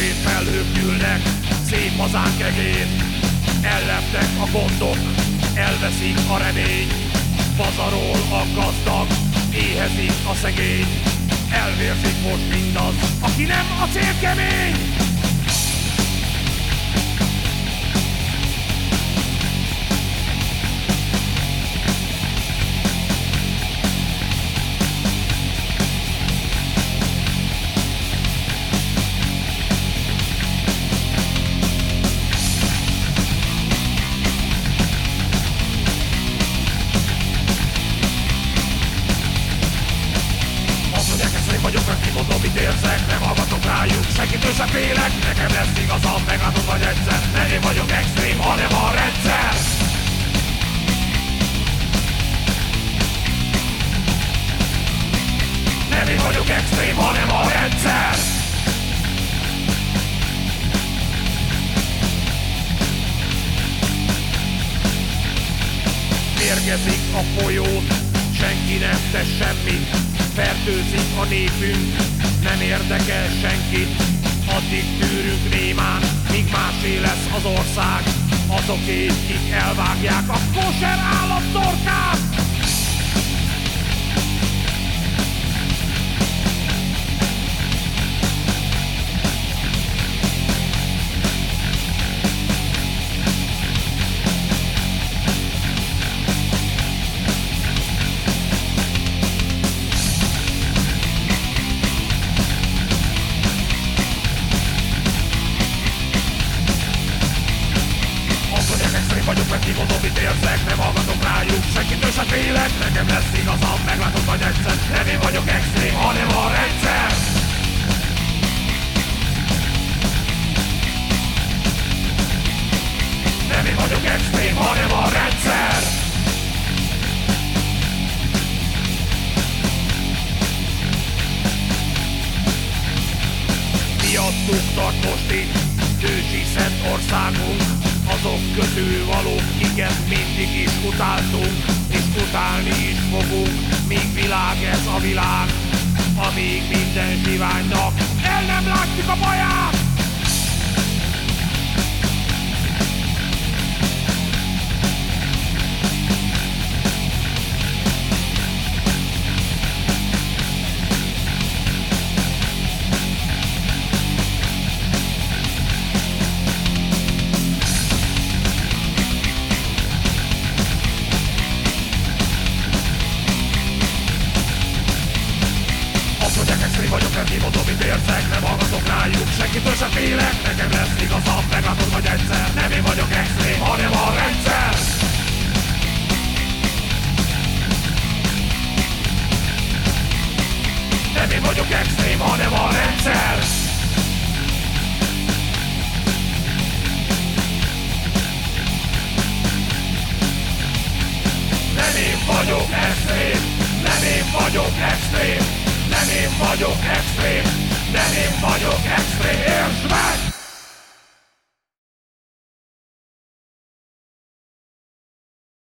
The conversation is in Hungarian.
sötét felhők gyűlnek, szép hazánk egén. Elleptek a gondok, elveszik a remény, pazarol a gazdag, éhezik a szegény. Elvérzik most mindaz, aki nem a célkemény. vagyok, kimondom, mit érzek Nem hallgatok rájuk, senkitől sem félek Nekem lesz igazam, meglátod vagy egyszer. Nem én vagyok extrém, hanem a rendszer. Nem én vagyok extrém, hanem a rendszer. Mérgezik a folyót, senki nem tesz semmit fertőzik a népünk, nem érdekel senkit, addig tűrünk némán, míg másé lesz az ország, azoké, kik elvágják a kosher állat torkát! Kimondom, mit érzek, nem hallgatok rájuk. Senkitől sem félek, nekem lesz igazam Meglátod vagy egyszer, nem én vagyok extrém Hanem a rendszer. Nem én vagyok extrém, hanem a rendszer. Miattuk tart most itt azok közül valók, kiket mindig is utáltunk, és utálni is fogunk, míg világ ez a világ, amíg minden zsiványnak el nem látjuk a baját! Kimondom, mit érzek, nem hallgatok rájuk. Senkitől sem félek, nekem lesz igazam Meglátod vagy egyszer, nem én vagyok extrém Hanem a rendszer. Nem én vagyok extrém, hanem a rendszer. Nem én vagyok extrém, nem én vagyok extrém nem én vagyok extrém, nem én vagyok extrém!